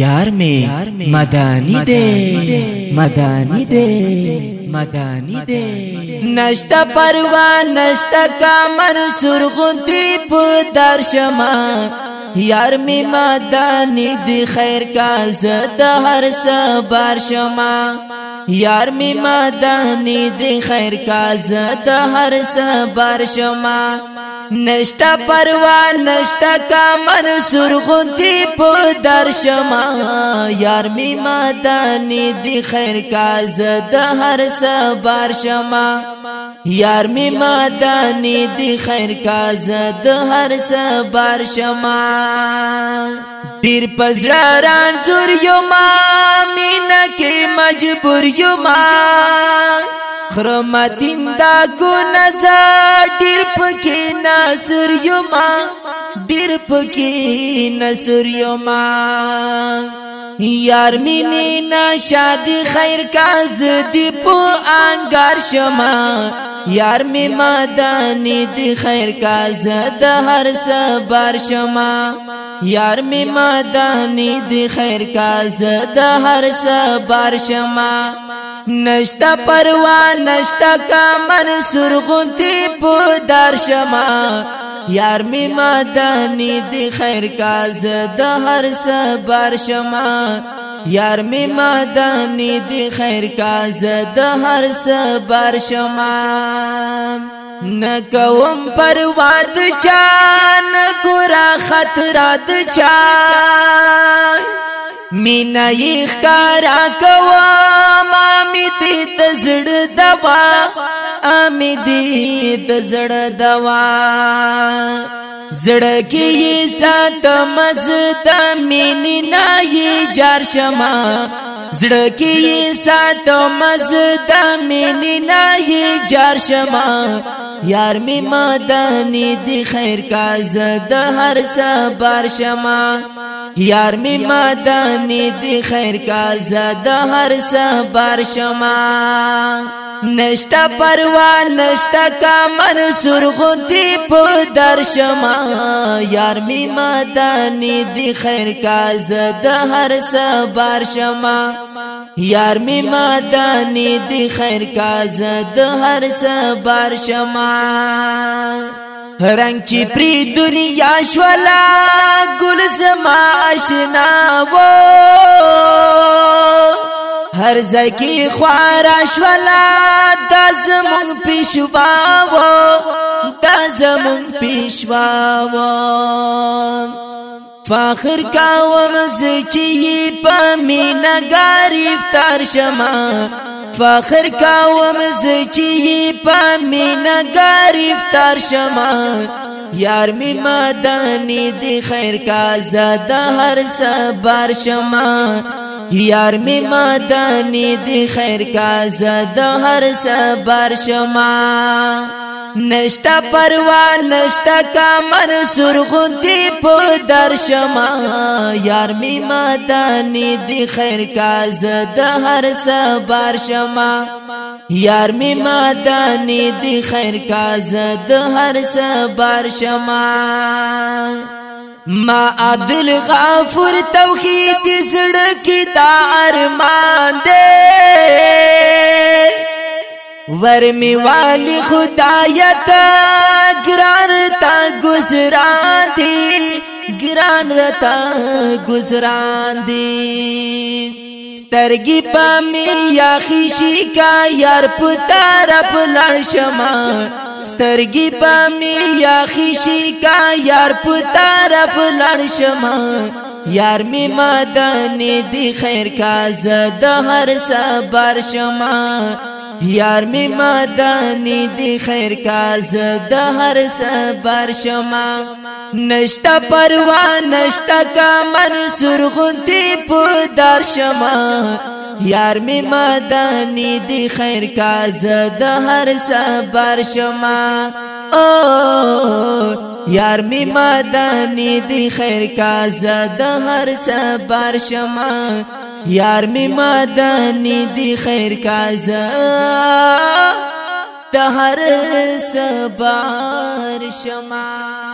یار می مدانی دے مدانی دے مدانی دے نشتا پروان نشتا کامن سرغتی پو درشما یار می مدانی دی خیر کا زد هر سبار شما یار می مدانی دی خیر کا زت هر سبار شما نشتا پروا نشتا کامن سرغتی په درشما یار می مدانی دی خیر کا زد هر سبار شما یار می مدانی دی خیر کا زد هر سبار شما دیر پزران زور یو ما مینا کی مجبور یو ما خرم دین دا ګنا ډیر پکې ناصر یما ډیر پکې ناصر یما یار مینه نا شادي خیر کاز دی په انګار شما یار می مدانی دی خیر کاز د هر صبر شما یار می مدانی دی خیر کاز د هر صبر شما نشتا پروا نشتا کامن سرغتی پودار شما یار می مدانی دی خیر کاز د هر سبار شما یار می مدانی دی خیر کاز د هر سبار شما نکوم پروا د چان ګرا خطرات چان مینا یې ښکارا کوا مامې دې تزړ دوا امې دې تزړ دوا زړه کې یې سات مزد مینې نه یې جار شمه زړه کې یې سات مزد مینې نه یې جار شمه یار می مدانی دی خیر کا زد هر صبر شمه یار می مدانی دی خیر کا زده هر سبار شما نشتا پروا نشتا کا منصور غدی په در شما یار می مدانی دی خیر کا زده هر سبار شما یار می مدانی دی خیر کا زده هر سبار شما رنگ چې پری دنیا شولا ګل زما آشنا وو هر ځکی خوارا شولا د زمون پښوا وو د زمون پښوا وو فاخر کاوم زچی په مینا غریب تر شمه فخر کاوم زچی پامی نگریفتار شما یار می مدانی دی خیر کا زده هر سبار شما یار می مدانی دی خیر کا زده هر سبار شما نشتا پروا نشتا کامن سرغتی په درشما یار می مدانی دی خیر کاز د هر سبار شما یار می مدانی دی خیر کاز د هر سبار شما ما عبدل غفور توحید زړه کی دا ارمان دے ورمی والی خدایت گران رتا گزران دی گران رتا گزران دی سترګي پامې یا خشي کا یار پتا رب لړ شما سترګي پامې یا خشي کا یار پتا رب لړ شما یار می مدن دی خیر کا زده هر صبر شما یار می مدانی دی خیر کاز د هر صبر شما نشتا پروا نشتا کا منصور غنتی پدار شما یار می مدانی دی خیر کاز د هر صبر شما او یار می مدانی دی خیر کاز د هر صبر شما یار می مدنی دی خیر کازا د هر سبار شمار